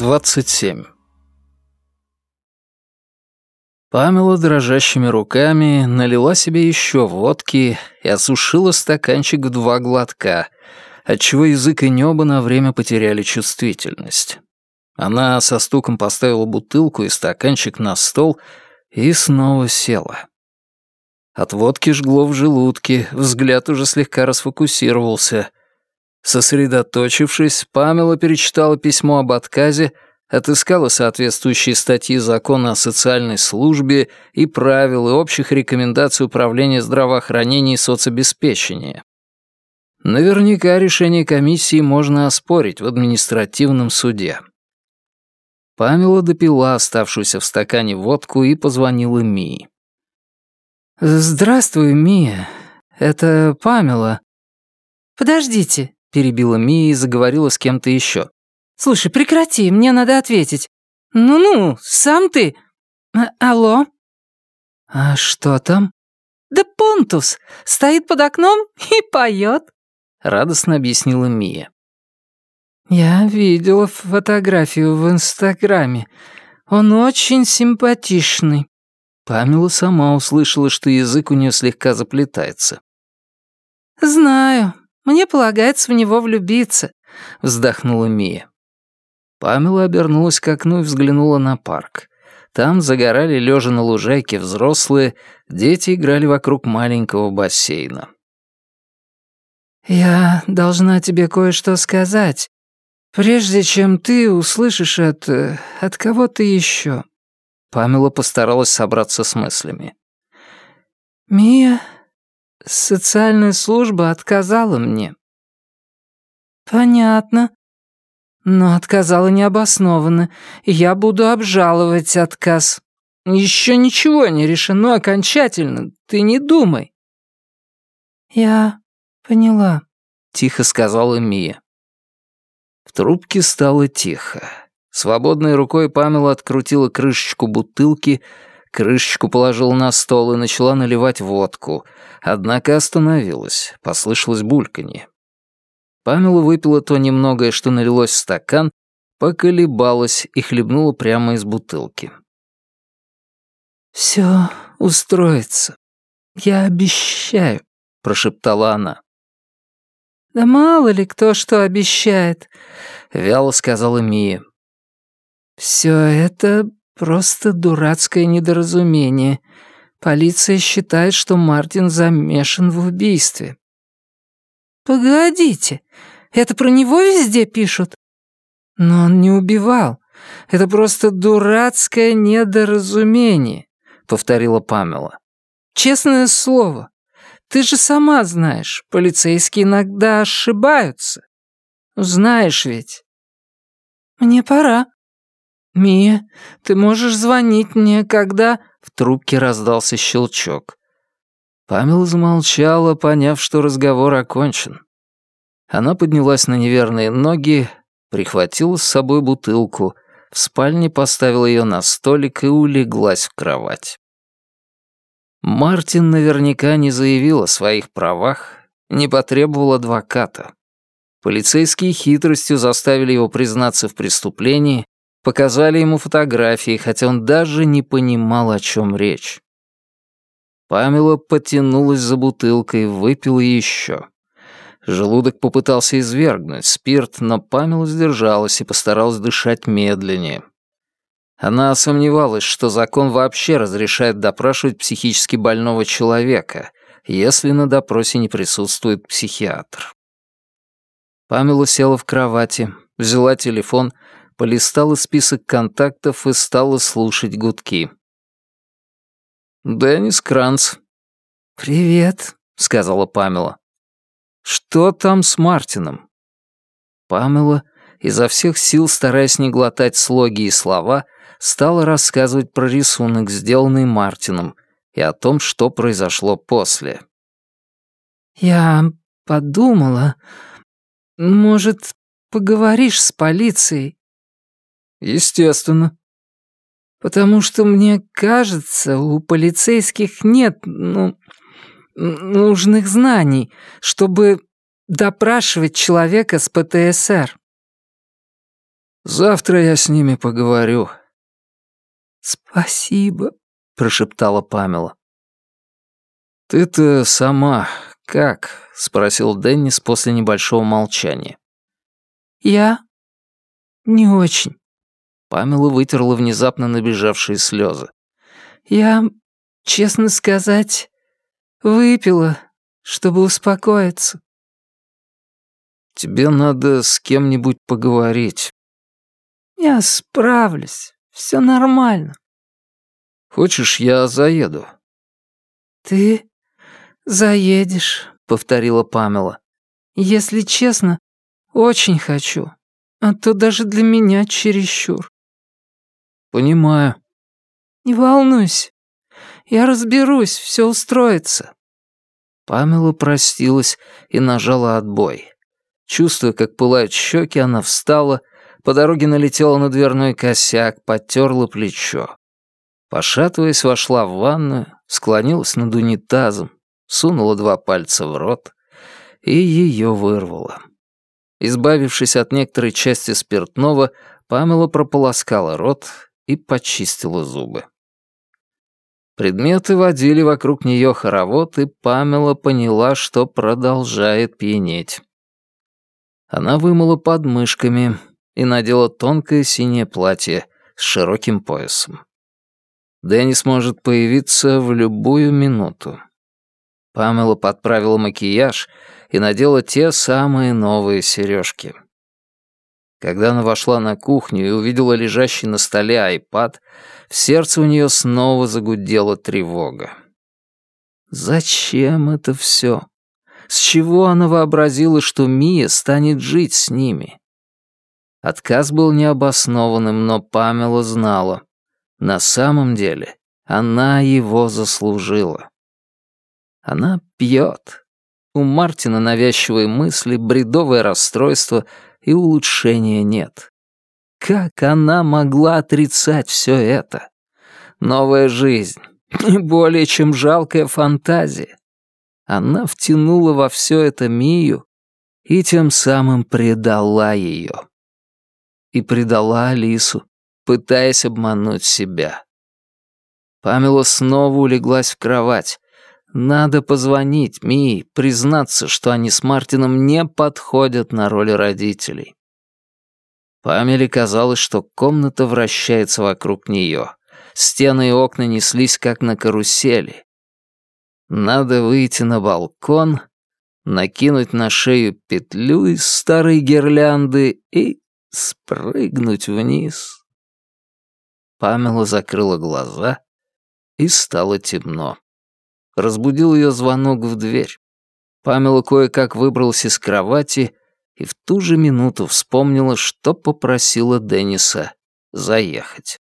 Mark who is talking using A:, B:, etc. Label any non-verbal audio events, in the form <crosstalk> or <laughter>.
A: 27. Памела дрожащими руками налила себе еще водки и осушила стаканчик в два глотка, отчего язык и небо на время потеряли чувствительность. Она со стуком поставила бутылку и стаканчик на стол и снова села. От водки жгло в желудке, взгляд уже слегка расфокусировался — Сосредоточившись, Памела перечитала письмо об отказе, отыскала соответствующие статьи закона о социальной службе и правил и общих рекомендаций Управления здравоохранения и соцобеспечения. Наверняка решение комиссии можно оспорить в административном суде. Памела допила оставшуюся в стакане водку и позвонила Мии. «Здравствуй, Мия. Это Памела».
B: «Подождите», —
A: перебила Мия и заговорила с кем-то еще.
B: «Слушай, прекрати, мне надо ответить. Ну-ну, сам ты. А алло?»
A: «А что там?»
B: «Да Понтус стоит под окном и поет», —
A: радостно объяснила Мия.
B: «Я видела фотографию в Инстаграме. Он очень симпатичный».
A: Памела сама услышала, что язык у нее слегка заплетается.
B: «Знаю. Мне полагается в него влюбиться», — вздохнула Мия.
A: Памела обернулась к окну и взглянула на парк. Там загорали лежа на лужайке взрослые, дети играли вокруг маленького бассейна.
B: «Я должна тебе кое-что сказать, прежде чем ты услышишь это от кого-то еще».
A: Памела постаралась собраться с мыслями.
B: «Мия Социальная служба отказала мне. Понятно. Но отказала необоснованно, я буду обжаловать отказ. Еще ничего не решено окончательно, ты не думай. Я поняла,
A: тихо сказала Мия. В трубке стало тихо. Свободной рукой Памела открутила крышечку бутылки, Крышечку положила на стол и начала наливать водку, однако остановилась, послышалось бульканье. Памела выпила то немногое, что налилось в стакан, поколебалась и хлебнула прямо из бутылки.
B: «Все устроится. Я обещаю», — прошептала она. «Да мало ли кто что обещает», — вяло сказала Мия. «Все это Просто дурацкое недоразумение. Полиция считает, что Мартин замешан в убийстве. Погодите, это про него везде пишут? Но он не убивал. Это просто дурацкое недоразумение, повторила Памела. Честное слово. Ты же сама знаешь, полицейские иногда ошибаются. Знаешь ведь. Мне пора, «Мия, ты можешь звонить мне, когда...» В трубке раздался щелчок. Памела замолчала, поняв, что разговор окончен. Она поднялась на неверные ноги, прихватила с собой бутылку, в спальне поставила ее на столик и улеглась в кровать. Мартин наверняка не заявил о своих правах, не потребовал адвоката. Полицейские хитростью заставили его признаться в преступлении, Показали ему фотографии, хотя он даже не понимал, о чем речь. Памела потянулась за бутылкой, выпила еще. Желудок попытался извергнуть спирт, но Памела сдержалась и постаралась дышать медленнее. Она сомневалась, что закон вообще разрешает допрашивать психически больного человека, если на допросе не присутствует психиатр. Памела села в кровати, взяла телефон — полистала список контактов и стала слушать гудки. «Деннис Кранц». «Привет», — сказала Памела.
A: «Что там с Мартином?» Памела, изо всех сил стараясь не глотать слоги и слова, стала рассказывать про рисунок, сделанный Мартином, и о том, что произошло после.
B: «Я подумала, может, поговоришь с полицией?»
A: Естественно.
B: Потому что мне кажется, у полицейских нет, ну, нужных знаний, чтобы допрашивать человека с ПТСР.
A: Завтра я с ними поговорю».
B: «Спасибо», — прошептала Памела.
A: «Ты-то сама как?» — спросил Деннис после небольшого молчания.
B: «Я? Не очень».
A: Памела вытерла внезапно набежавшие слезы.
B: «Я, честно сказать, выпила, чтобы успокоиться».
A: «Тебе надо с кем-нибудь поговорить».
B: «Я справлюсь. Все нормально.
A: Хочешь, я заеду?
B: Ты заедешь, повторила Памела. Если честно, очень хочу. А то даже для меня чересчур.
A: Понимаю.
B: Не волнуйся. Я разберусь, все устроится.
A: Памела простилась и нажала отбой. Чувствуя, как пылают щеки, она встала по дороге налетела на дверной косяк, потерла плечо. Пошатываясь, вошла в ванную, склонилась над унитазом, сунула два пальца в рот и ее вырвала. Избавившись от некоторой части спиртного, Памела прополоскала рот и почистила зубы. Предметы водили вокруг нее хоровод, и Памела поняла, что продолжает пьянеть. Она вымыла подмышками, и надела тонкое синее платье с широким поясом. Деннис может появиться в любую минуту. Памела подправила макияж и надела те самые новые сережки. Когда она вошла на кухню и увидела лежащий на столе айпад, в сердце у нее снова загудела тревога. Зачем это все? С чего она вообразила, что Мия станет жить с ними? Отказ был необоснованным, но Памела знала. На самом деле она его заслужила. Она пьет. У Мартина навязчивые мысли, бредовое расстройство и улучшения нет. Как она могла отрицать все это? Новая жизнь. <laughs> Не более чем жалкая фантазия. Она втянула во все это Мию и тем самым предала ее и предала Алису, пытаясь обмануть себя. Памела снова улеглась в кровать. Надо позвонить Мии, признаться, что они с Мартином не подходят на роль родителей. Памеле казалось, что комната вращается вокруг нее. Стены и окна неслись, как на карусели. Надо выйти на балкон, накинуть на шею петлю из старой гирлянды и спрыгнуть вниз. Памела закрыла глаза, и стало темно. Разбудил ее звонок в дверь. Памела кое-как выбралась из кровати и в ту же минуту вспомнила, что попросила Денниса заехать.